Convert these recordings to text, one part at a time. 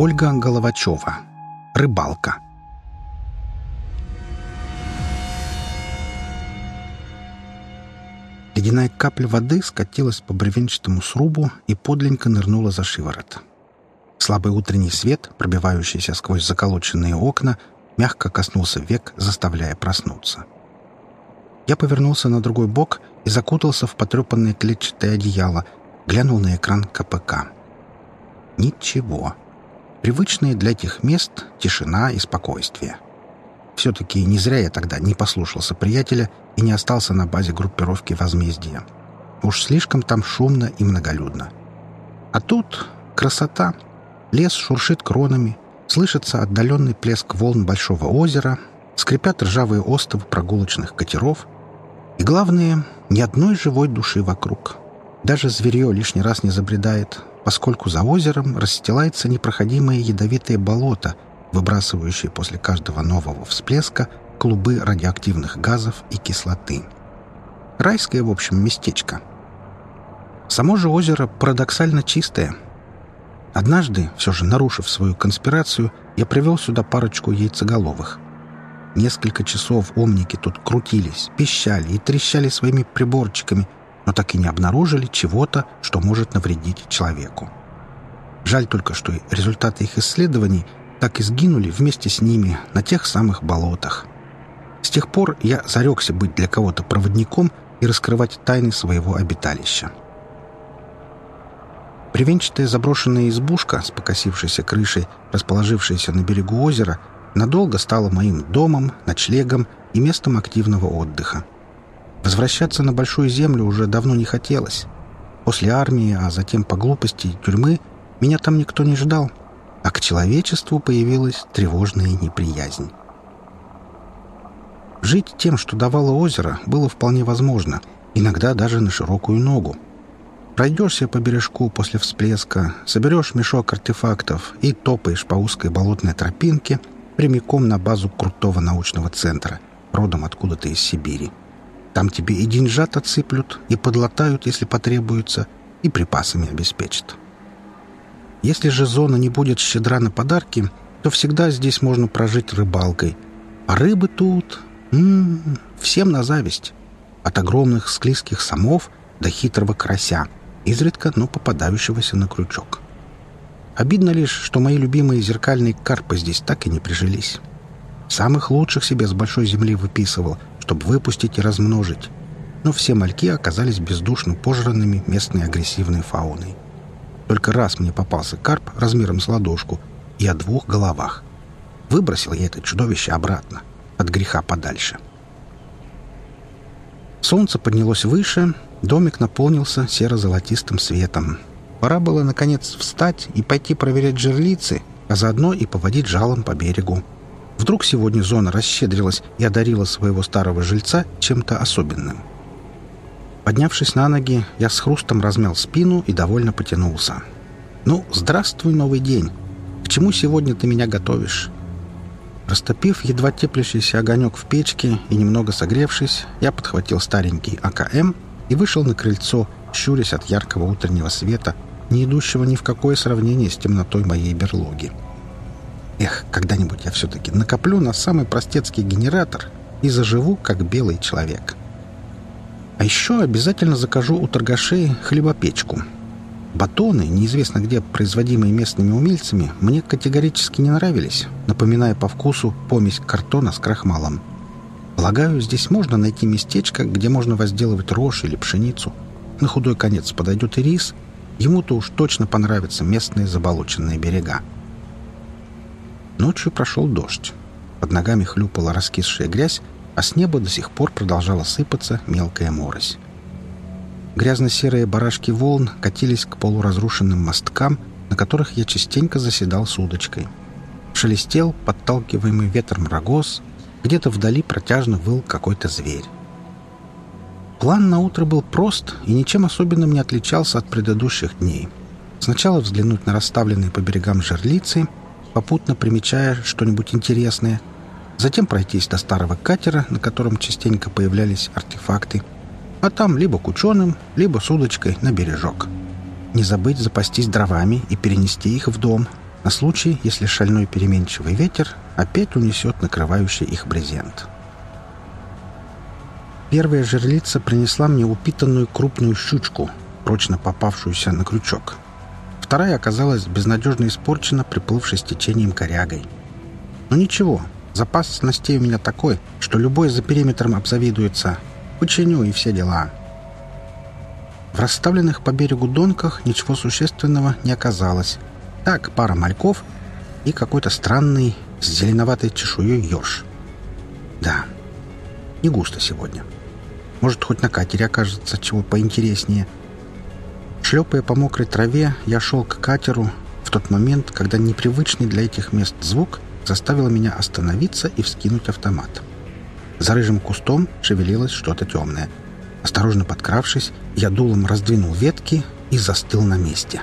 Ольга Головачева. Рыбалка. Ледяная капля воды скатилась по бревенчатому срубу и подленько нырнула за шиворот. Слабый утренний свет, пробивающийся сквозь заколоченные окна, мягко коснулся век, заставляя проснуться. Я повернулся на другой бок и закутался в потрепанное клетчатое одеяло, глянул на экран КПК. Ничего. Привычные для этих мест тишина и спокойствие. Все-таки не зря я тогда не послушался приятеля и не остался на базе группировки возмездия. Уж слишком там шумно и многолюдно. А тут красота. Лес шуршит кронами, слышится отдаленный плеск волн большого озера, скрипят ржавые остовы прогулочных катеров. И главное, ни одной живой души вокруг. Даже зверье лишний раз не забредает, поскольку за озером расстилается непроходимое ядовитое болото, выбрасывающее после каждого нового всплеска клубы радиоактивных газов и кислоты. Райское, в общем, местечко. Само же озеро парадоксально чистое. Однажды, все же нарушив свою конспирацию, я привел сюда парочку яйцеголовых. Несколько часов омники тут крутились, пищали и трещали своими приборчиками, но так и не обнаружили чего-то, что может навредить человеку. Жаль только, что результаты их исследований так и сгинули вместе с ними на тех самых болотах. С тех пор я зарекся быть для кого-то проводником и раскрывать тайны своего обиталища. Привенчатая заброшенная избушка с покосившейся крышей, расположившаяся на берегу озера, надолго стала моим домом, ночлегом и местом активного отдыха. Возвращаться на Большую Землю уже давно не хотелось. После армии, а затем по глупости и тюрьмы, меня там никто не ждал, а к человечеству появилась тревожная неприязнь. Жить тем, что давало озеро, было вполне возможно, иногда даже на широкую ногу. Пройдешься по бережку после всплеска, соберешь мешок артефактов и топаешь по узкой болотной тропинке прямиком на базу крутого научного центра, родом откуда-то из Сибири. Там тебе и деньжат отсыплют, и подлатают, если потребуется, и припасами обеспечат. Если же зона не будет щедра на подарки, то всегда здесь можно прожить рыбалкой. А рыбы тут М-м, всем на зависть. От огромных склизких самов до хитрого карася, изредка, но попадающегося на крючок. Обидно лишь, что мои любимые зеркальные карпы здесь так и не прижились. Самых лучших себе с большой земли выписывал, чтобы выпустить и размножить. Но все мальки оказались бездушно пожранными местной агрессивной фауной. Только раз мне попался карп размером с ладошку и о двух головах. Выбросил я это чудовище обратно от греха подальше. Солнце поднялось выше, домик наполнился серо-золотистым светом. Пора было, наконец, встать и пойти проверять жерлицы, а заодно и поводить жалом по берегу. Вдруг сегодня зона расщедрилась и одарила своего старого жильца чем-то особенным. Поднявшись на ноги, я с хрустом размял спину и довольно потянулся. «Ну, здравствуй, новый день! К чему сегодня ты меня готовишь?» Растопив едва теплящийся огонек в печке и немного согревшись, я подхватил старенький АКМ и вышел на крыльцо, щурясь от яркого утреннего света, не идущего ни в какое сравнение с темнотой моей берлоги. Эх, когда-нибудь я все-таки накоплю на самый простецкий генератор и заживу, как белый человек. А еще обязательно закажу у торгашей хлебопечку — Батоны, неизвестно где производимые местными умельцами, мне категорически не нравились, напоминая по вкусу помесь картона с крахмалом. Полагаю, здесь можно найти местечко, где можно возделывать рожь или пшеницу. На худой конец подойдет и рис. Ему-то уж точно понравятся местные заболоченные берега. Ночью прошел дождь. Под ногами хлюпала раскисшая грязь, а с неба до сих пор продолжала сыпаться мелкая морось. Грязно-серые барашки волн катились к полуразрушенным мосткам, на которых я частенько заседал с удочкой. Шелестел, подталкиваемый ветром рогоз, где-то вдали протяжно выл какой-то зверь. План на утро был прост и ничем особенным не отличался от предыдущих дней. Сначала взглянуть на расставленные по берегам жерлицы, попутно примечая что-нибудь интересное, затем пройтись до старого катера, на котором частенько появлялись артефакты — а там либо к ученым, либо с удочкой на бережок. Не забыть запастись дровами и перенести их в дом. на случай, если шальной переменчивый ветер опять унесет накрывающий их брезент. Первая жерлица принесла мне упитанную крупную щучку, прочно попавшуюся на крючок. Вторая оказалась безнадежно испорчена приплывшей с течением корягой. Но ничего, запас снастей у меня такой, что любой за периметром обзавидуется. Починю и все дела. В расставленных по берегу донках ничего существенного не оказалось. Так, пара мальков и какой-то странный с зеленоватой чешуей ёрш. Да, не густо сегодня. Может, хоть на катере окажется чего поинтереснее. Шлепая по мокрой траве, я шел к катеру в тот момент, когда непривычный для этих мест звук заставил меня остановиться и вскинуть автомат. За рыжим кустом шевелилось что-то темное. Осторожно подкравшись, я дулом раздвинул ветки и застыл на месте.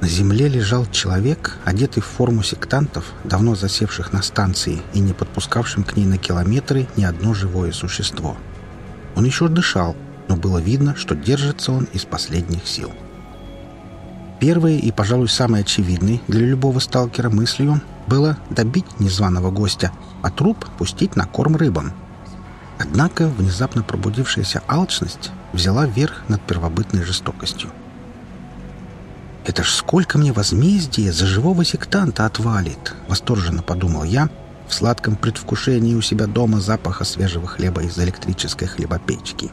На земле лежал человек, одетый в форму сектантов, давно засевших на станции и не подпускавшим к ней на километры ни одно живое существо — он еще дышал, но было видно, что держится он из последних сил. Первой и, пожалуй, самой очевидной для любого сталкера мыслью было добить незваного гостя, а труп пустить на корм рыбам. Однако внезапно пробудившаяся алчность взяла верх над первобытной жестокостью. «Это ж сколько мне возмездия за живого сектанта отвалит!» — восторженно подумал я, в сладком предвкушении у себя дома запаха свежего хлеба из электрической хлебопечки.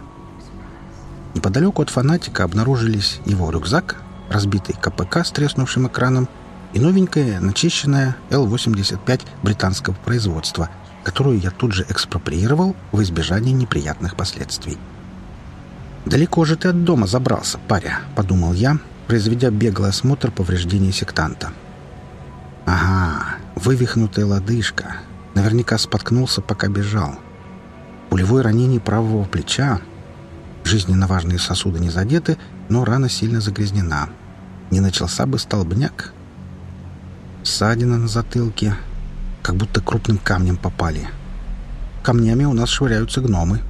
Неподалеку от фанатика обнаружились его рюкзак, разбитый КПК с треснувшим экраном и новенькая, начищенная Л-85 британского производства, которую я тут же экспроприировал в избежание неприятных последствий. «Далеко же ты от дома забрался, паря», — подумал я, произведя беглый осмотр повреждений сектанта. «Ага, вывихнутая лодыжка, Наверняка споткнулся, пока бежал. Пулевое ранение правого плеча. Жизненно важные сосуды не задеты, но рана сильно загрязнена. Не начался бы столбняк. Ссадина на затылке. Как будто крупным камнем попали. Камнями у нас швыряются гномы.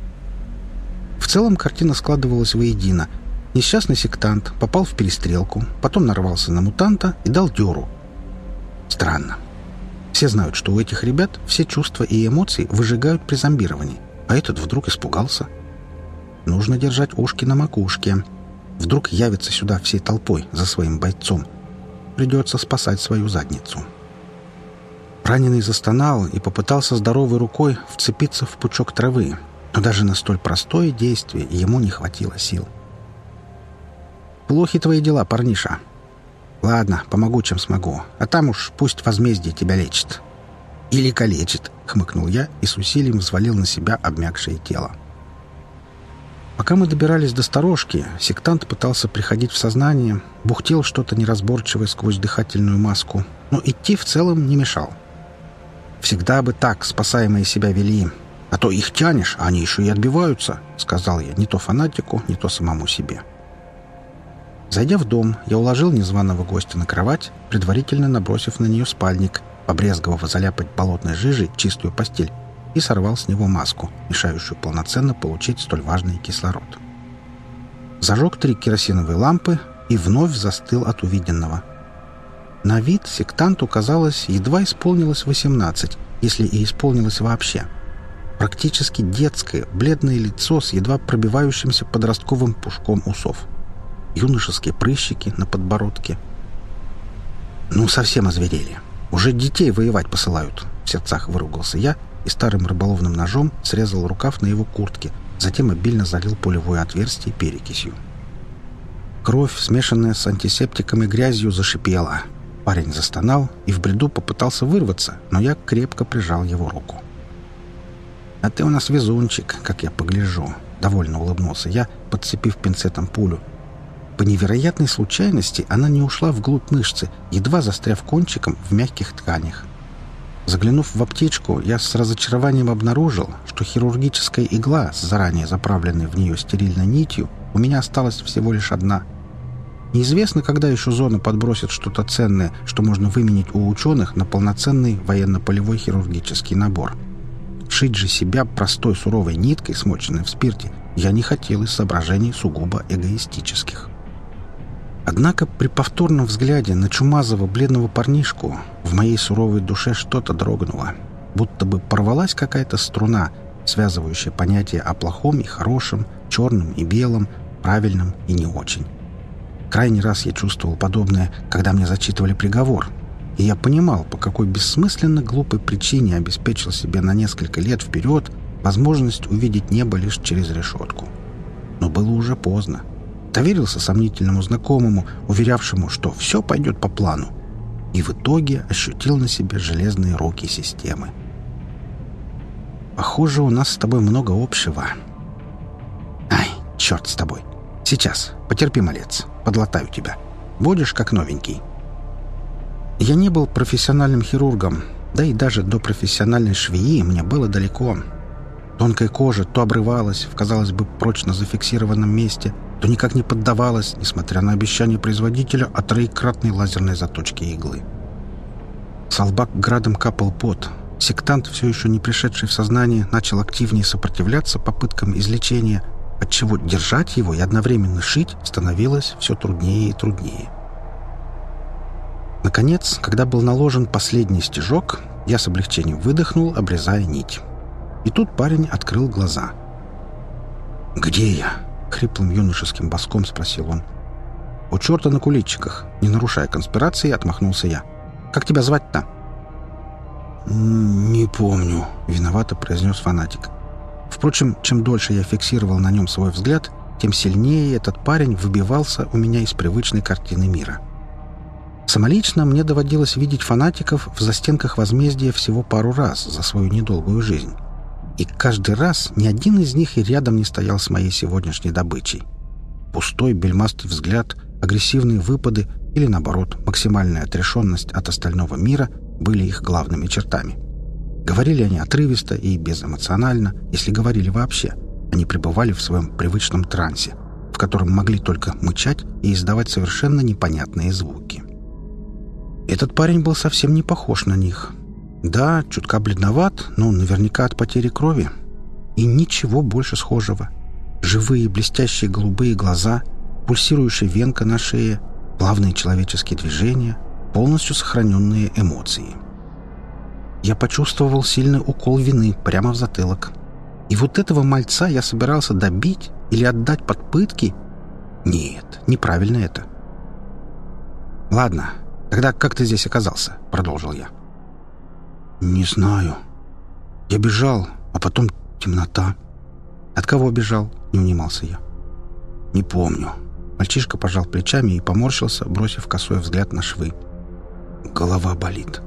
В целом картина складывалась воедино. Несчастный сектант попал в перестрелку, потом нарвался на мутанта и дал дёру. Странно. Все знают, что у этих ребят все чувства и эмоции выжигают при зомбировании, а этот вдруг испугался. Нужно держать ушки на макушке. Вдруг явится сюда всей толпой за своим бойцом. Придется спасать свою задницу. Раненый застонал и попытался здоровой рукой вцепиться в пучок травы, но даже на столь простое действие ему не хватило сил. «Плохи твои дела, парниша», «Ладно, помогу, чем смогу. А там уж пусть возмездие тебя лечит». «Или калечит», — хмыкнул я и с усилием взвалил на себя обмякшее тело. Пока мы добирались до сторожки, сектант пытался приходить в сознание, бухтел что-то неразборчивое сквозь дыхательную маску, но идти в целом не мешал. «Всегда бы так спасаемые себя вели, а то их тянешь, а они еще и отбиваются», — сказал я не то фанатику, не то самому себе. Зайдя в дом, я уложил незваного гостя на кровать, предварительно набросив на нее спальник, побрезговав заляпать болотной жижей чистую постель, и сорвал с него маску, мешающую полноценно получить столь важный кислород. Зажег три керосиновые лампы и вновь застыл от увиденного. На вид сектанту, казалось, едва исполнилось 18, если и исполнилось вообще. Практически детское, бледное лицо с едва пробивающимся подростковым пушком усов – юношеские прыщики на подбородке. «Ну, совсем озверели. Уже детей воевать посылают», — в сердцах выругался я и старым рыболовным ножом срезал рукав на его куртке, затем обильно залил пулевое отверстие перекисью. Кровь, смешанная с антисептиком и грязью, зашипела. Парень застонал и в бреду попытался вырваться, но я крепко прижал его руку. «А ты у нас везунчик, как я погляжу», — довольно улыбнулся я, подцепив пинцетом пулю, по невероятной случайности она не ушла вглубь мышцы, едва застряв кончиком в мягких тканях. Заглянув в аптечку, я с разочарованием обнаружил, что хирургическая игла с заранее заправленной в нее стерильной нитью у меня осталась всего лишь одна. Неизвестно, когда еще зона подбросит что-то ценное, что можно выменить у ученых на полноценный военно-полевой хирургический набор. Шить же себя простой суровой ниткой, смоченной в спирте, я не хотел из соображений сугубо эгоистических. Однако при повторном взгляде на чумазого бледного парнишку в моей суровой душе что-то дрогнуло, будто бы порвалась какая-то струна, связывающая понятия о плохом и хорошем, черном и белом, правильном и не очень. Крайний раз я чувствовал подобное, когда мне зачитывали приговор, и я понимал, по какой бессмысленно глупой причине обеспечил себе на несколько лет вперед возможность увидеть небо лишь через решетку. Но было уже поздно доверился сомнительному знакомому, уверявшему, что все пойдет по плану, и в итоге ощутил на себе железные руки системы. «Похоже, у нас с тобой много общего». «Ай, черт с тобой! Сейчас, потерпи, малец, подлатаю тебя. Будешь как новенький». Я не был профессиональным хирургом, да и даже до профессиональной швеи мне было далеко. Тонкая кожа то обрывалась в, казалось бы, прочно зафиксированном месте – то никак не поддавалась, несмотря на обещание производителя о троекратной лазерной заточке иглы. С лба градом капал пот. Сектант, все еще не пришедший в сознание, начал активнее сопротивляться попыткам излечения, отчего держать его и одновременно шить становилось все труднее и труднее. Наконец, когда был наложен последний стежок, я с облегчением выдохнул, обрезая нить. И тут парень открыл глаза. «Где я?» — хриплым юношеским боском спросил он. «У черта на куличиках, не нарушая конспирации, отмахнулся я. Как тебя звать-то?» «Не помню», — виновато произнес фанатик. Впрочем, чем дольше я фиксировал на нем свой взгляд, тем сильнее этот парень выбивался у меня из привычной картины мира. Самолично мне доводилось видеть фанатиков в застенках возмездия всего пару раз за свою недолгую жизнь. И каждый раз ни один из них и рядом не стоял с моей сегодняшней добычей. Пустой бельмастый взгляд, агрессивные выпады или, наоборот, максимальная отрешенность от остального мира были их главными чертами. Говорили они отрывисто и безэмоционально, если говорили вообще. Они пребывали в своем привычном трансе, в котором могли только мычать и издавать совершенно непонятные звуки. Этот парень был совсем не похож на них — да, чутка бледноват, но наверняка от потери крови. И ничего больше схожего. Живые блестящие голубые глаза, пульсирующая венка на шее, плавные человеческие движения, полностью сохраненные эмоции. Я почувствовал сильный укол вины прямо в затылок. И вот этого мальца я собирался добить или отдать под пытки? Нет, неправильно это. «Ладно, тогда как ты здесь оказался?» — продолжил я. «Не знаю. Я бежал, а потом темнота». «От кого бежал?» — не унимался я. «Не помню». Мальчишка пожал плечами и поморщился, бросив косой взгляд на швы. «Голова болит».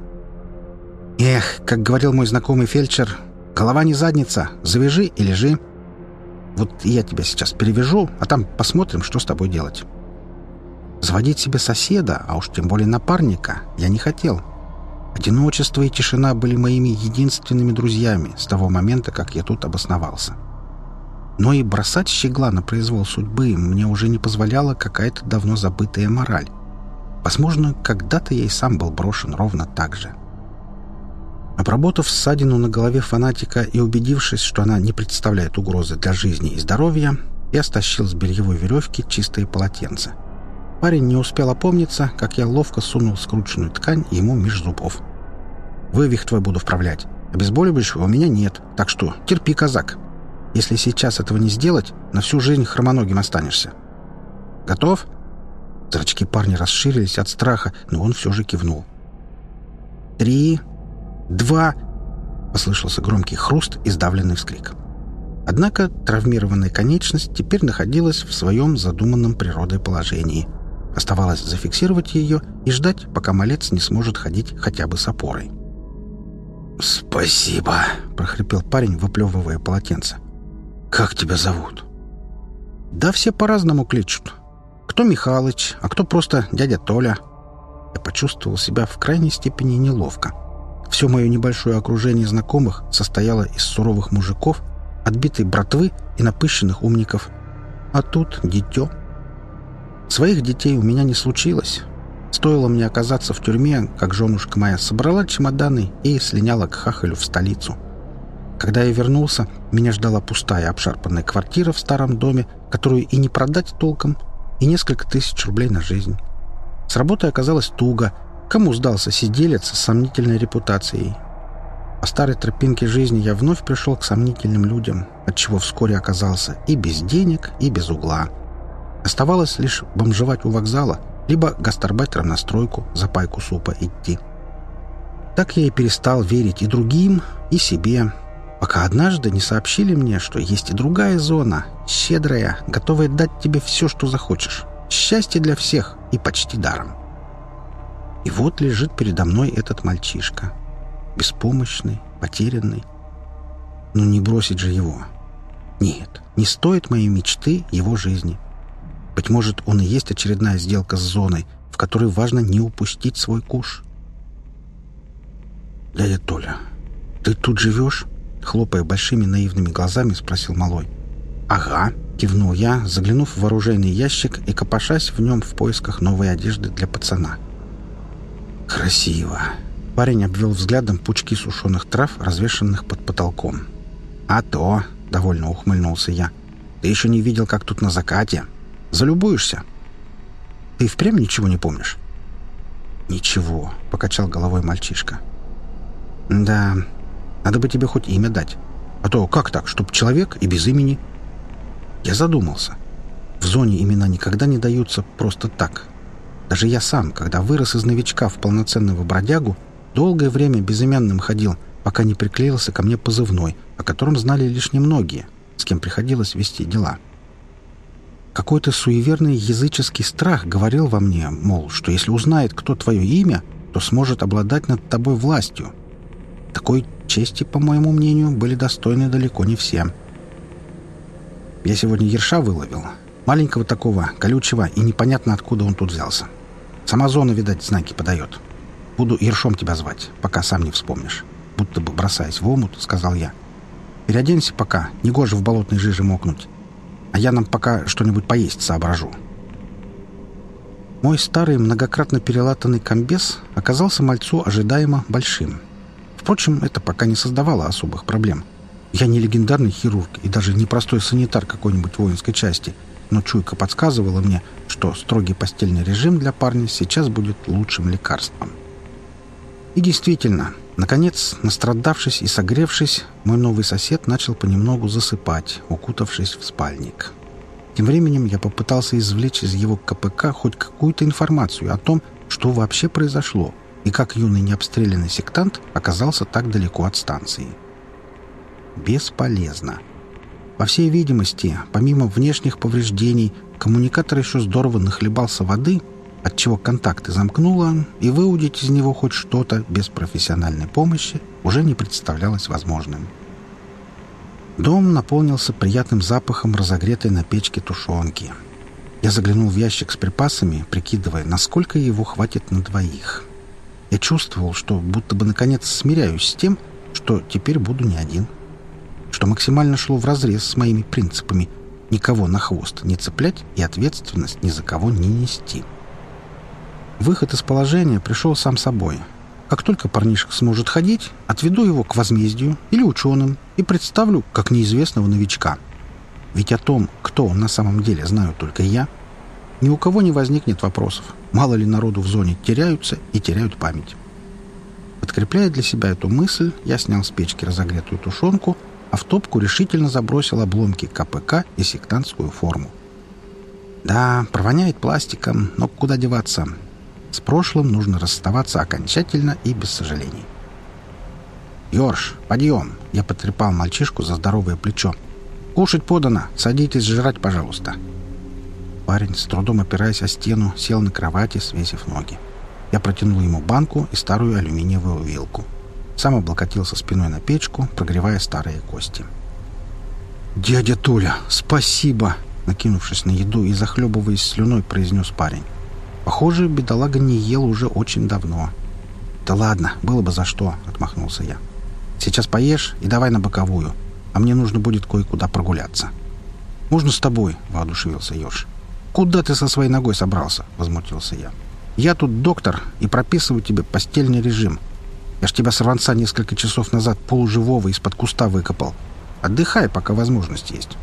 «Эх, как говорил мой знакомый фельдшер, голова не задница, завяжи и лежи. Вот я тебя сейчас перевяжу, а там посмотрим, что с тобой делать». Заводить себе соседа, а уж тем более напарника, я не хотел. Одиночество и тишина были моими единственными друзьями с того момента, как я тут обосновался. Но и бросать щегла на произвол судьбы мне уже не позволяла какая-то давно забытая мораль. Возможно, когда-то я и сам был брошен ровно так же. Обработав ссадину на голове фанатика и убедившись, что она не представляет угрозы для жизни и здоровья, я стащил с бельевой веревки чистые полотенца — Парень не успел опомниться, как я ловко сунул скрученную ткань ему меж зубов. «Вывих твой буду вправлять. Обезболивающего у меня нет, так что терпи, казак. Если сейчас этого не сделать, на всю жизнь хромоногим останешься. Готов?» Зрачки парня расширились от страха, но он все же кивнул. «Три, два...» — послышался громкий хруст и сдавленный вскрик. Однако травмированная конечность теперь находилась в своем задуманном природой положении — Оставалось зафиксировать ее и ждать, пока малец не сможет ходить хотя бы с опорой. «Спасибо», — прохрипел парень, выплевывая полотенце. «Как тебя зовут?» «Да все по-разному кличут. Кто Михалыч, а кто просто дядя Толя». Я почувствовал себя в крайней степени неловко. Все мое небольшое окружение знакомых состояло из суровых мужиков, отбитой братвы и напыщенных умников. А тут дитё. Своих детей у меня не случилось. Стоило мне оказаться в тюрьме, как женушка моя собрала чемоданы и слиняла к хахалю в столицу. Когда я вернулся, меня ждала пустая обшарпанная квартира в старом доме, которую и не продать толком, и несколько тысяч рублей на жизнь. С работой оказалось туго. Кому сдался сиделец с сомнительной репутацией? По старой тропинке жизни я вновь пришел к сомнительным людям, отчего вскоре оказался и без денег, и без угла. Оставалось лишь бомжевать у вокзала, либо гастарбайтером на стройку за пайку супа идти. Так я и перестал верить и другим, и себе, пока однажды не сообщили мне, что есть и другая зона, щедрая, готовая дать тебе все, что захочешь. Счастье для всех и почти даром. И вот лежит передо мной этот мальчишка. Беспомощный, потерянный. Ну не бросить же его. Нет, не стоит моей мечты его жизни. Быть может, он и есть очередная сделка с зоной, в которой важно не упустить свой куш. «Дядя Толя, ты тут живешь?» Хлопая большими наивными глазами, спросил малой. «Ага», — кивнул я, заглянув в вооруженный ящик и копошась в нем в поисках новой одежды для пацана. «Красиво!» Парень обвел взглядом пучки сушеных трав, развешанных под потолком. «А то!» — довольно ухмыльнулся я. «Ты еще не видел, как тут на закате. Залюбуешься?» «Ты впрямь ничего не помнишь?» «Ничего», — покачал головой мальчишка. «Да, надо бы тебе хоть имя дать. А то как так, чтоб человек и без имени?» Я задумался. В зоне имена никогда не даются просто так. Даже я сам, когда вырос из новичка в полноценного бродягу, долгое время безымянным ходил, пока не приклеился ко мне позывной, о котором знали лишь немногие, с кем приходилось вести дела. Какой-то суеверный языческий страх говорил во мне, мол, что если узнает, кто твое имя, то сможет обладать над тобой властью. Такой чести, по моему мнению, были достойны далеко не все. Я сегодня ерша выловил. Маленького такого, колючего, и непонятно, откуда он тут взялся. Сама зона, видать, знаки подает. Буду ершом тебя звать, пока сам не вспомнишь. Будто бы бросаясь в омут, сказал я. Переоденься пока, негоже в болотной жиже мокнуть. А я нам пока что-нибудь поесть соображу. Мой старый многократно перелатанный комбез оказался мальцу ожидаемо большим. Впрочем, это пока не создавало особых проблем. Я не легендарный хирург и даже не простой санитар какой-нибудь воинской части, но чуйка подсказывала мне, что строгий постельный режим для парня сейчас будет лучшим лекарством. И действительно, наконец, настрадавшись и согревшись, мой новый сосед начал понемногу засыпать, укутавшись в спальник. Тем временем я попытался извлечь из его КПК хоть какую-то информацию о том, что вообще произошло и как юный необстрелянный сектант оказался так далеко от станции. Бесполезно. По всей видимости, помимо внешних повреждений, коммуникатор еще здорово нахлебался воды, отчего контакты замкнуло, и выудить из него хоть что-то без профессиональной помощи уже не представлялось возможным. Дом наполнился приятным запахом разогретой на печке тушенки. Я заглянул в ящик с припасами, прикидывая, насколько его хватит на двоих. Я чувствовал, что будто бы наконец смиряюсь с тем, что теперь буду не один. Что максимально шло вразрез с моими принципами никого на хвост не цеплять и ответственность ни за кого не нести. Выход из положения пришел сам собой. Как только парнишка сможет ходить, отведу его к возмездию или ученым и представлю как неизвестного новичка. Ведь о том, кто он на самом деле, знаю только я. Ни у кого не возникнет вопросов. Мало ли народу в зоне теряются и теряют память. Подкрепляя для себя эту мысль, я снял с печки разогретую тушенку, а в топку решительно забросил обломки КПК и сектантскую форму. Да, провоняет пластиком, но куда деваться? С прошлым нужно расставаться окончательно и без сожалений. «Йорш, подъем!» — я потрепал мальчишку за здоровое плечо. «Кушать подано. Садитесь жрать, пожалуйста». Парень, с трудом опираясь о стену, сел на кровати, свесив ноги. Я протянул ему банку и старую алюминиевую вилку. Сам облокотился спиной на печку, прогревая старые кости. «Дядя Толя, спасибо!» Накинувшись на еду и захлебываясь слюной, произнес парень. Похоже, бедолага не ел уже очень давно. «Да ладно, было бы за что», — отмахнулся я. «Сейчас поешь и давай на боковую, а мне нужно будет кое-куда прогуляться». «Можно с тобой?» — воодушевился Ёж. «Куда ты со своей ногой собрался?» — возмутился я. «Я тут доктор и прописываю тебе постельный режим. Я ж тебя сорванца несколько часов назад полуживого из-под куста выкопал. Отдыхай, пока возможность есть».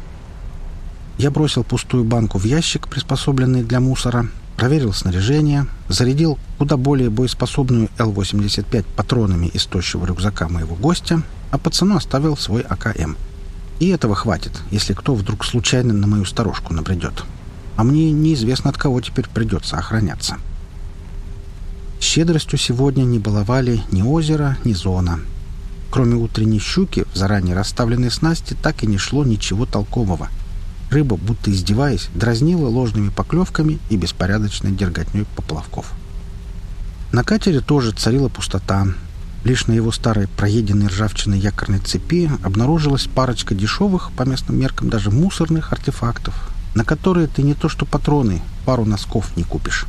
Я бросил пустую банку в ящик, приспособленный для мусора, проверил снаряжение, зарядил куда более боеспособную Л-85 патронами из тощего рюкзака моего гостя, а пацану оставил свой АКМ. И этого хватит, если кто вдруг случайно на мою сторожку набредет. А мне неизвестно, от кого теперь придется охраняться. Щедростью сегодня не баловали ни озеро, ни зона. Кроме утренней щуки, в заранее расставленной снасти так и не шло ничего толкового. Рыба, будто издеваясь, дразнила ложными поклевками и беспорядочной дерготней поплавков. На катере тоже царила пустота. Лишь на его старой проеденной ржавчиной якорной цепи обнаружилась парочка дешевых, по местным меркам даже мусорных артефактов, на которые ты не то что патроны, пару носков не купишь.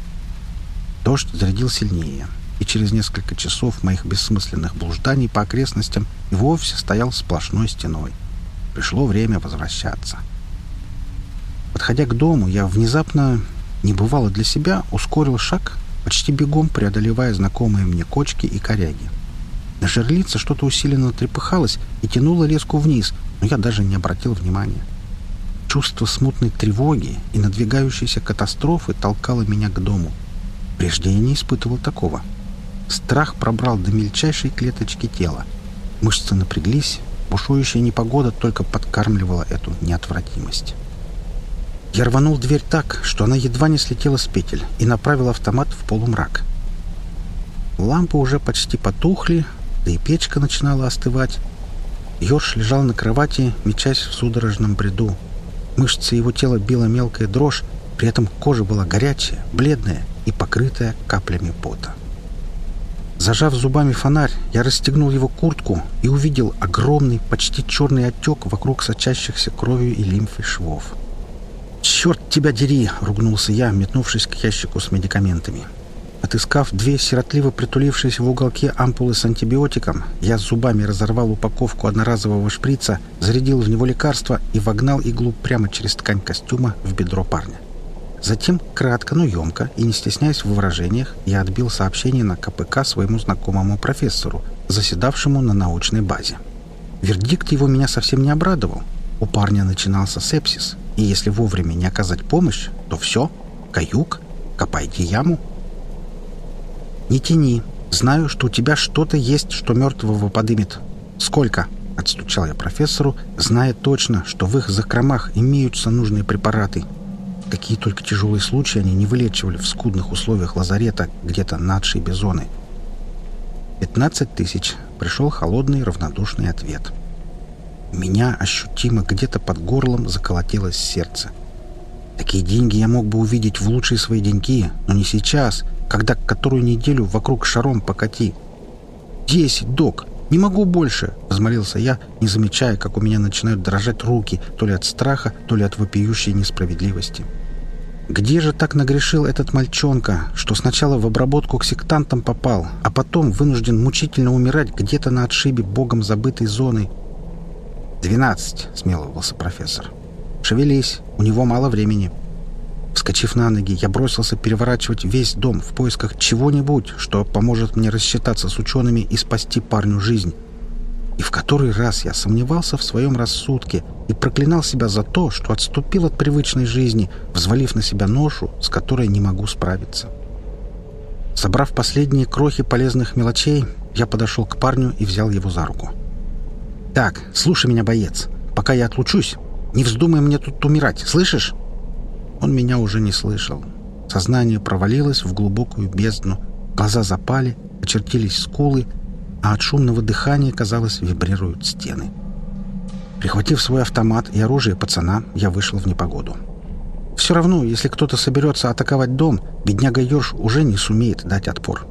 Дождь зарядил сильнее, и через несколько часов моих бессмысленных блужданий по окрестностям и вовсе стоял сплошной стеной. Пришло время возвращаться. Подходя к дому, я внезапно, не бывало для себя, ускорил шаг, почти бегом преодолевая знакомые мне кочки и коряги. На жерлице что-то усиленно трепыхалось и тянуло леску вниз, но я даже не обратил внимания. Чувство смутной тревоги и надвигающейся катастрофы толкало меня к дому. Прежде я не испытывал такого. Страх пробрал до мельчайшей клеточки тела. Мышцы напряглись, бушующая непогода только подкармливала эту неотвратимость. Я рванул дверь так, что она едва не слетела с петель и направил автомат в полумрак. Лампы уже почти потухли, да и печка начинала остывать. Йорш лежал на кровати, мечась в судорожном бреду. Мышцы его тела била мелкая дрожь, при этом кожа была горячая, бледная и покрытая каплями пота. Зажав зубами фонарь, я расстегнул его куртку и увидел огромный, почти черный отек вокруг сочащихся кровью и лимфой швов. «Черт тебя дери!» — ругнулся я, метнувшись к ящику с медикаментами. Отыскав две сиротливо притулившиеся в уголке ампулы с антибиотиком, я зубами разорвал упаковку одноразового шприца, зарядил в него лекарство и вогнал иглу прямо через ткань костюма в бедро парня. Затем, кратко, но емко и не стесняясь в выражениях, я отбил сообщение на КПК своему знакомому профессору, заседавшему на научной базе. Вердикт его меня совсем не обрадовал. У парня начинался сепсис, и если вовремя не оказать помощь, то все, каюк, копайте яму. «Не тяни. Знаю, что у тебя что-то есть, что мертвого подымет. Сколько?» — отстучал я профессору, зная точно, что в их закромах имеются нужные препараты. Какие только тяжелые случаи они не вылечивали в скудных условиях лазарета где-то на отшибе зоны. «Пятнадцать тысяч», — пришел холодный равнодушный ответ. Меня ощутимо где-то под горлом заколотилось сердце. Такие деньги я мог бы увидеть в лучшие свои деньки, но не сейчас, когда которую неделю вокруг шаром покати. «Десять, док! Не могу больше!» — взмолился я, не замечая, как у меня начинают дрожать руки то ли от страха, то ли от вопиющей несправедливости. Где же так нагрешил этот мальчонка, что сначала в обработку к сектантам попал, а потом вынужден мучительно умирать где-то на отшибе богом забытой зоны — «Двенадцать», — смеловался профессор. «Шевелись, у него мало времени». Вскочив на ноги, я бросился переворачивать весь дом в поисках чего-нибудь, что поможет мне рассчитаться с учеными и спасти парню жизнь. И в который раз я сомневался в своем рассудке и проклинал себя за то, что отступил от привычной жизни, взвалив на себя ношу, с которой не могу справиться. Собрав последние крохи полезных мелочей, я подошел к парню и взял его за руку. «Так, слушай меня, боец. Пока я отлучусь, не вздумай мне тут умирать, слышишь?» Он меня уже не слышал. Сознание провалилось в глубокую бездну, глаза запали, очертились скулы, а от шумного дыхания, казалось, вибрируют стены. Прихватив свой автомат и оружие пацана, я вышел в непогоду. Все равно, если кто-то соберется атаковать дом, бедняга Йорш уже не сумеет дать отпор.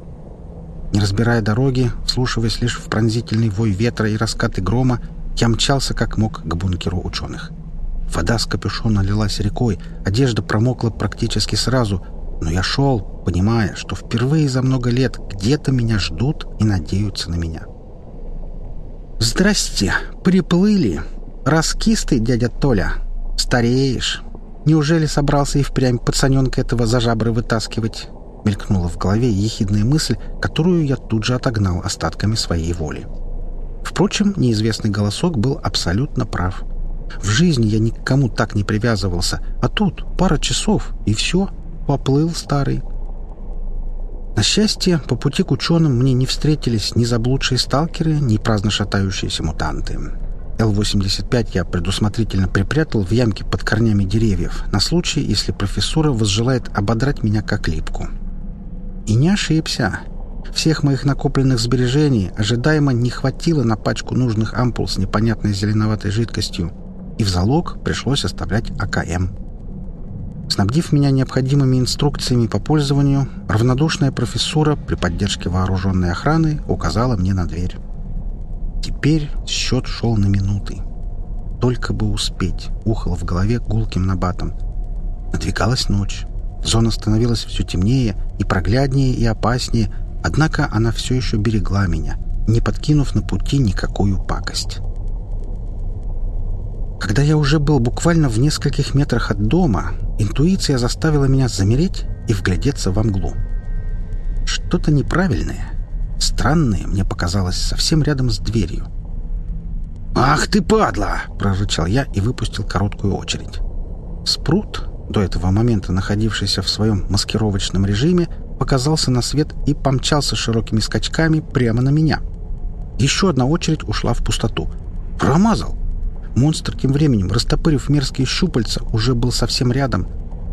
Не разбирая дороги, вслушиваясь лишь в пронзительный вой ветра и раскаты грома, я мчался как мог к бункеру ученых. Вода с капюшона лилась рекой, одежда промокла практически сразу, но я шел, понимая, что впервые за много лет где-то меня ждут и надеются на меня. «Здрасте! Приплыли! Раскистый, дядя Толя! Стареешь! Неужели собрался и впрямь пацаненка этого за жабры вытаскивать? Мелькнула в голове ехидная мысль, которую я тут же отогнал остатками своей воли. Впрочем, неизвестный голосок был абсолютно прав. В жизни я никому так не привязывался, а тут пара часов, и все, поплыл старый. На счастье, по пути к ученым мне не встретились ни заблудшие сталкеры, ни праздно шатающиеся мутанты. Л-85 я предусмотрительно припрятал в ямке под корнями деревьев на случай, если профессура возжелает ободрать меня как липку. И не ошибся. Всех моих накопленных сбережений ожидаемо не хватило на пачку нужных ампул с непонятной зеленоватой жидкостью, и в залог пришлось оставлять АКМ. Снабдив меня необходимыми инструкциями по пользованию, равнодушная профессура при поддержке вооруженной охраны указала мне на дверь. Теперь счет шел на минуты. Только бы успеть, ухало в голове гулким набатом. Надвигалась ночь. Зона становилась все темнее и прогляднее и опаснее, однако она все еще берегла меня, не подкинув на пути никакую пакость. Когда я уже был буквально в нескольких метрах от дома, интуиция заставила меня замереть и вглядеться во мглу. Что-то неправильное, странное мне показалось совсем рядом с дверью. «Ах ты, падла!» — прорычал я и выпустил короткую очередь. Спрут, до этого момента находившийся в своем маскировочном режиме, показался на свет и помчался широкими скачками прямо на меня. Еще одна очередь ушла в пустоту. «Промазал!» Монстр тем временем, растопырив мерзкие щупальца, уже был совсем рядом.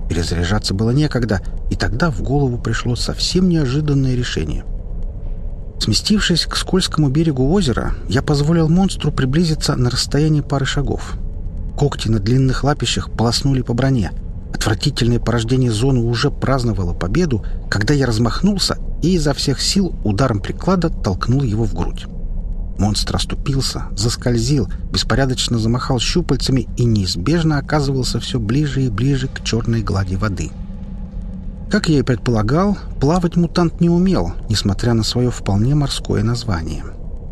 Перезаряжаться было некогда, и тогда в голову пришло совсем неожиданное решение. Сместившись к скользкому берегу озера, я позволил монстру приблизиться на расстояние пары шагов. Когти на длинных лапищах полоснули по броне. Отвратительное порождение зоны уже праздновало победу, когда я размахнулся и изо всех сил ударом приклада толкнул его в грудь. Монстр оступился, заскользил, беспорядочно замахал щупальцами и неизбежно оказывался все ближе и ближе к черной глади воды. Как я и предполагал, плавать мутант не умел, несмотря на свое вполне морское название.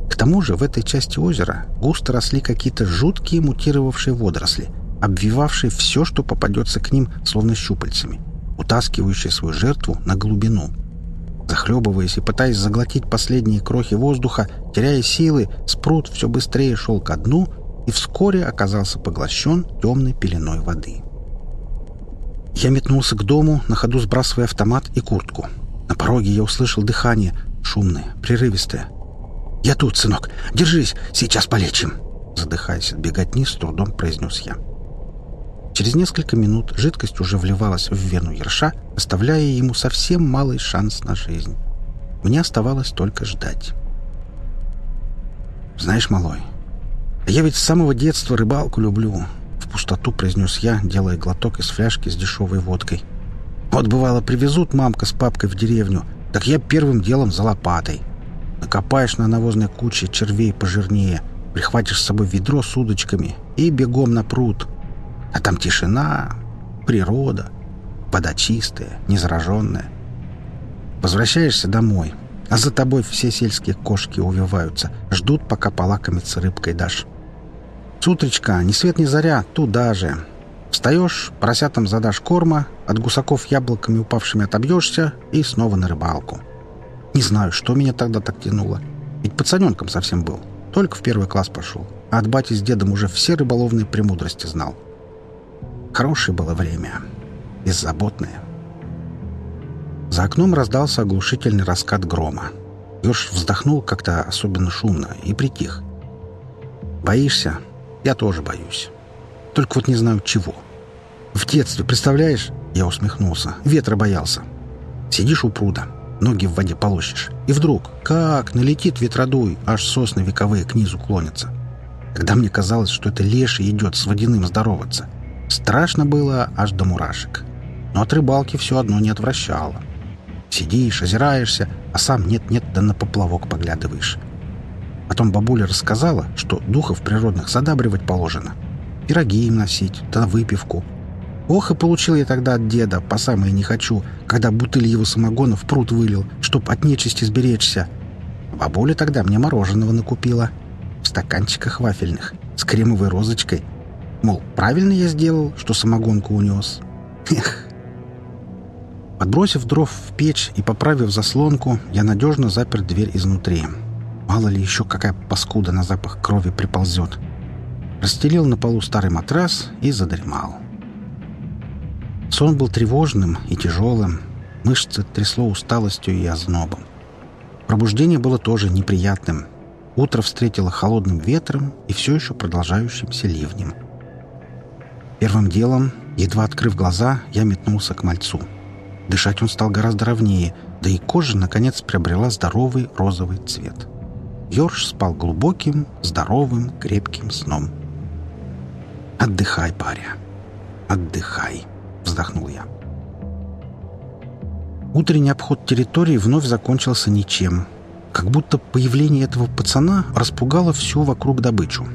К тому же в этой части озера густо росли какие-то жуткие мутировавшие водоросли, обвивавшие все, что попадется к ним, словно щупальцами, утаскивающие свою жертву на глубину — Захлебываясь и пытаясь заглотить последние крохи воздуха, теряя силы, спрут все быстрее шел ко дну и вскоре оказался поглощен темной пеленой воды. Я метнулся к дому, на ходу сбрасывая автомат и куртку. На пороге я услышал дыхание, шумное, прерывистое. «Я тут, сынок! Держись! Сейчас полечим!» Задыхаясь от беготни, с трудом произнес я. Через несколько минут жидкость уже вливалась в вену ерша, оставляя ему совсем малый шанс на жизнь. Мне оставалось только ждать. «Знаешь, малой, я ведь с самого детства рыбалку люблю», — в пустоту произнес я, делая глоток из фляжки с дешевой водкой. «Вот бывало, привезут мамка с папкой в деревню, так я первым делом за лопатой. Накопаешь на навозной куче червей пожирнее, прихватишь с собой ведро с удочками и бегом на пруд». А там тишина, природа, вода чистая, незараженная. Возвращаешься домой, а за тобой все сельские кошки увиваются, ждут, пока полакомиться рыбкой дашь. С утречка, ни свет ни заря, туда же. Встаешь, поросятам задашь корма, от гусаков яблоками упавшими отобьешься и снова на рыбалку. Не знаю, что меня тогда так тянуло. Ведь пацаненком совсем был. Только в первый класс пошел. А от бати с дедом уже все рыболовные премудрости знал. Хорошее было время. Беззаботное. За окном раздался оглушительный раскат грома. Ёж вздохнул как-то особенно шумно и притих. «Боишься? Я тоже боюсь. Только вот не знаю чего. В детстве, представляешь?» Я усмехнулся. Ветра боялся. Сидишь у пруда, ноги в воде полощешь. И вдруг, как налетит ветродуй, аж сосны вековые к низу клонятся. Тогда мне казалось, что это леший идет с водяным здороваться — Страшно было аж до мурашек. Но от рыбалки все одно не отвращало. Сидишь, озираешься, а сам нет-нет, да на поплавок поглядываешь. Потом бабуля рассказала, что духов природных задабривать положено. Пироги им носить, да выпивку. Ох, и получил я тогда от деда, по самое не хочу, когда бутыль его самогона в пруд вылил, чтоб от нечисти сберечься. Бабуля тогда мне мороженого накупила. В стаканчиках вафельных, с кремовой розочкой Мол, правильно я сделал, что самогонку унес. Эх. Подбросив дров в печь и поправив заслонку, я надежно запер дверь изнутри. Мало ли еще какая паскуда на запах крови приползет. расстелил на полу старый матрас и задремал. Сон был тревожным и тяжелым, мышцы трясло усталостью и ознобом. Пробуждение было тоже неприятным. Утро встретило холодным ветром и все еще продолжающимся ливнем. Первым делом, едва открыв глаза, я метнулся к мальцу. Дышать он стал гораздо ровнее, да и кожа, наконец, приобрела здоровый розовый цвет. Йорш спал глубоким, здоровым, крепким сном. «Отдыхай, паря, отдыхай», — вздохнул я. Утренний обход территории вновь закончился ничем. Как будто появление этого пацана распугало всю вокруг добычу.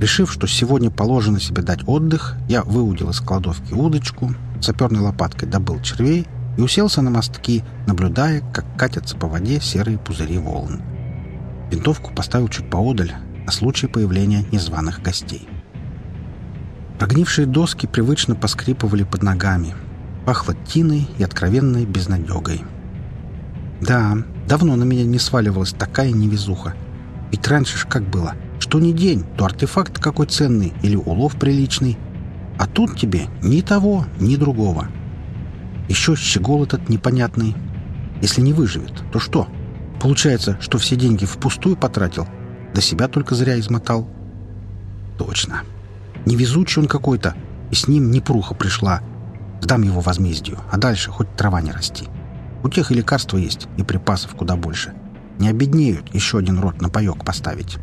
Решив, что сегодня положено себе дать отдых, я выудил из кладовки удочку, саперной лопаткой добыл червей и уселся на мостки, наблюдая, как катятся по воде серые пузыри волн. Винтовку поставил чуть поодаль, на случай появления незваных гостей. Прогнившие доски привычно поскрипывали под ногами — Пахло тиной и откровенной безнадегой. Да, давно на меня не сваливалась такая невезуха. Ведь раньше ж как было. Что ни день, то артефакт какой ценный или улов приличный. А тут тебе ни того, ни другого. Еще щегол этот непонятный. Если не выживет, то что? Получается, что все деньги впустую потратил? До себя только зря измотал? Точно. Невезучий он какой-то, и с ним непруха пришла — Сдам его возмездию, а дальше хоть трава не расти. У тех и лекарства есть, и припасов куда больше. Не обеднеют еще один рот на паек поставить.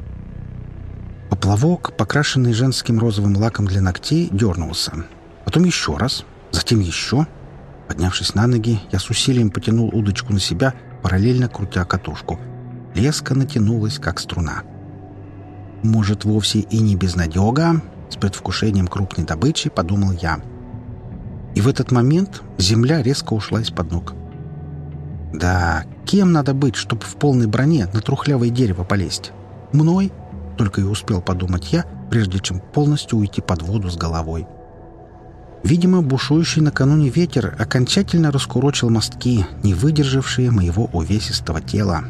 Поплавок, покрашенный женским розовым лаком для ногтей, дернулся. Потом еще раз, затем еще. Поднявшись на ноги, я с усилием потянул удочку на себя, параллельно крутя катушку. Леска натянулась, как струна. «Может, вовсе и не безнадега?» С предвкушением крупной добычи подумал я — и в этот момент земля резко ушла из-под ног. Да, кем надо быть, чтобы в полной броне на трухлявое дерево полезть? Мной? Только и успел подумать я, прежде чем полностью уйти под воду с головой. Видимо, бушующий накануне ветер окончательно раскурочил мостки, не выдержавшие моего увесистого тела.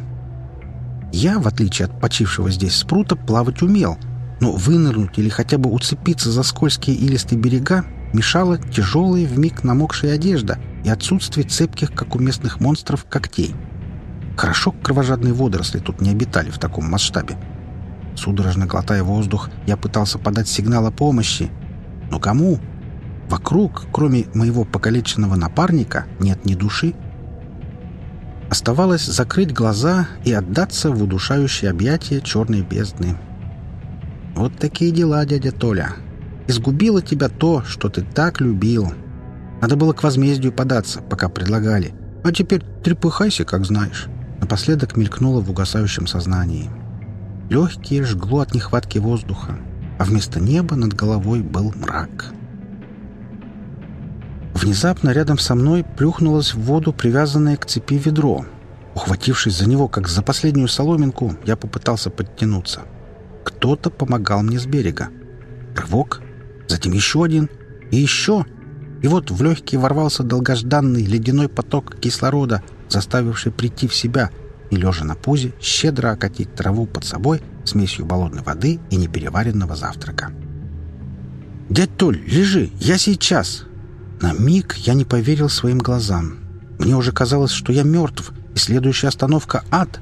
Я, в отличие от почившего здесь спрута, плавать умел, но вынырнуть или хотя бы уцепиться за скользкие илистые берега мешала тяжелая вмиг намокшая одежда и отсутствие цепких, как у местных монстров, когтей. Хорошо кровожадные водоросли тут не обитали в таком масштабе. Судорожно глотая воздух, я пытался подать сигнал о помощи. Но кому? Вокруг, кроме моего покалеченного напарника, нет ни души. Оставалось закрыть глаза и отдаться в удушающее объятие черной бездны. Вот такие дела, дядя Толя. Изгубило тебя то, что ты так любил. Надо было к возмездию податься, пока предлагали. А теперь трепыхайся, как знаешь». Напоследок мелькнуло в угасающем сознании. Легкие жгло от нехватки воздуха, а вместо неба над головой был мрак. Внезапно рядом со мной плюхнулось в воду привязанное к цепи ведро. Ухватившись за него, как за последнюю соломинку, я попытался подтянуться. Кто-то помогал мне с берега. Рывок, затем еще один и еще. И вот в легкие ворвался долгожданный ледяной поток кислорода, заставивший прийти в себя и, лежа на пузе, щедро окатить траву под собой смесью болотной воды и непереваренного завтрака. «Дядь Толь, лежи! Я сейчас!» На миг я не поверил своим глазам. Мне уже казалось, что я мертв, и следующая остановка — ад.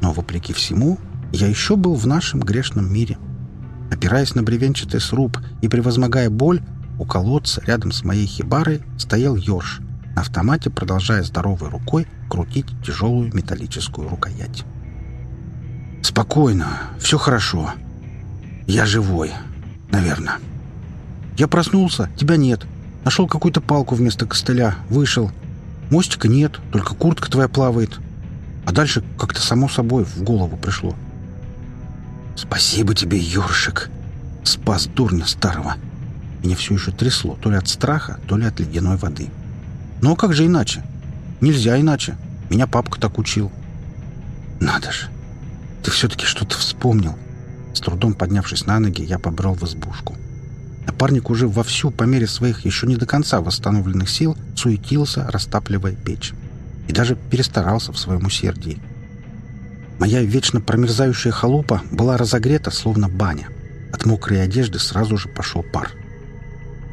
Но, вопреки всему, я еще был в нашем грешном мире. — Опираясь на бревенчатый сруб и превозмогая боль, у колодца рядом с моей хибарой стоял Йорш, на автомате продолжая здоровой рукой крутить тяжелую металлическую рукоять. «Спокойно, все хорошо. Я живой, наверное. Я проснулся, тебя нет. Нашел какую-то палку вместо костыля, вышел. Мостика нет, только куртка твоя плавает. А дальше как-то само собой в голову пришло. «Спасибо тебе, Ёршик!» Спас дурня старого. Меня все еще трясло, то ли от страха, то ли от ледяной воды. А как же иначе? Нельзя иначе. Меня папка так учил. Надо же. Ты все-таки что-то вспомнил. С трудом поднявшись на ноги, я побрел в избушку. Напарник уже вовсю, по мере своих еще не до конца восстановленных сил, суетился, растапливая печь. И даже перестарался в своем усердии. Моя вечно промерзающая халупа была разогрета, словно баня. От мокрой одежды сразу же пошел пар.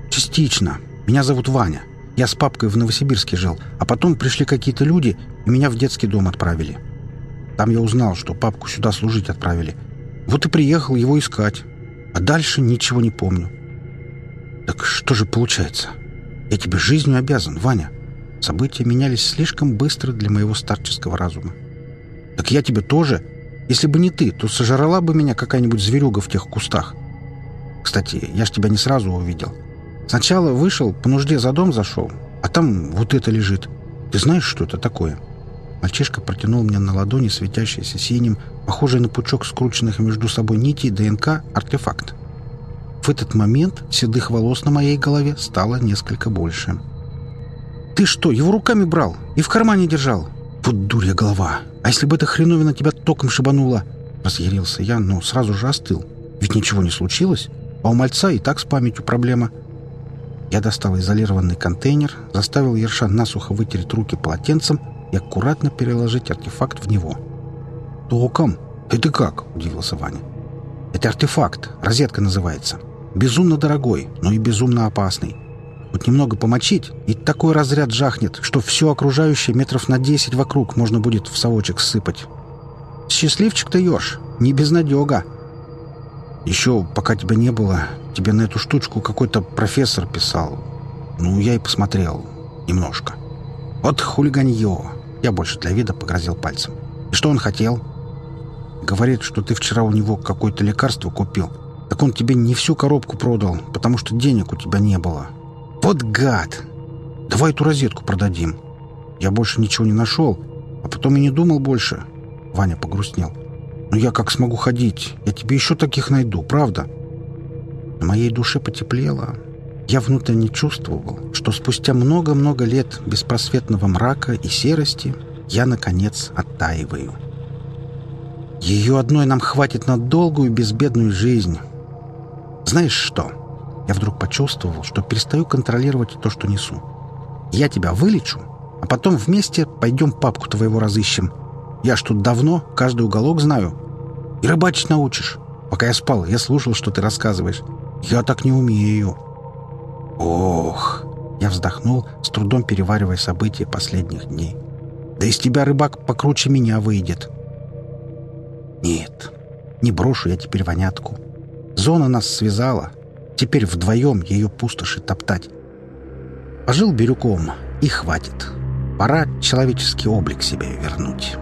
«Частично. Меня зовут Ваня. Я с папкой в Новосибирске жил, а потом пришли какие-то люди и меня в детский дом отправили. Там я узнал, что папку сюда служить отправили. Вот и приехал его искать. А дальше ничего не помню. Так что же получается? Я тебе жизнью обязан, Ваня. События менялись слишком быстро для моего старческого разума. Так я тебе тоже. Если бы не ты, то сожрала бы меня какая-нибудь зверюга в тех кустах. Кстати, я ж тебя не сразу увидел. Сначала вышел, по нужде за дом зашел, а там вот это лежит. Ты знаешь, что это такое?» Мальчишка протянул мне на ладони светящийся синим, похожий на пучок скрученных между собой нитей ДНК, артефакт. В этот момент седых волос на моей голове стало несколько больше. «Ты что, его руками брал и в кармане держал? Вот дурья голова! А если бы эта хреновина тебя током шибанула?» Разъярился я, но сразу же остыл. Ведь ничего не случилось, а у мальца и так с памятью проблема. Я достал изолированный контейнер, заставил Ерша насухо вытереть руки полотенцем и аккуратно переложить артефакт в него. «Током? Это как?» – удивился Ваня. «Это артефакт. Розетка называется. Безумно дорогой, но и безумно опасный. Вот немного помочить, и такой разряд жахнет, что все окружающее метров на десять вокруг можно будет в совочек сыпать. Счастливчик ты, Ёж, не безнадега. Еще, пока тебя не было, тебе на эту штучку какой-то профессор писал. Ну, я и посмотрел. Немножко. Вот хулиганье. Я больше для вида погрозил пальцем. И что он хотел? Говорит, что ты вчера у него какое-то лекарство купил. Так он тебе не всю коробку продал, потому что денег у тебя не было. Вот гад! Давай эту розетку продадим. Я больше ничего не нашел, а потом и не думал больше. Ваня погрустнел. Но я как смогу ходить? Я тебе еще таких найду, правда? На моей душе потеплело. Я внутренне чувствовал, что спустя много-много лет беспросветного мрака и серости я, наконец, оттаиваю. Ее одной нам хватит на долгую безбедную жизнь. Знаешь что? Я вдруг почувствовал, что перестаю контролировать то, что несу. Я тебя вылечу, а потом вместе пойдем папку твоего разыщем. Я ж тут давно, каждый уголок знаю. И рыбачить научишь. Пока я спал, я слушал, что ты рассказываешь. Я так не умею. Ох! Я вздохнул, с трудом переваривая события последних дней. Да из тебя рыбак покруче меня выйдет. Нет, не брошу я теперь вонятку. Зона нас связала. Теперь вдвоем ее пустоши топтать. Пожил Бирюком, и хватит. Пора человеческий облик себе вернуть».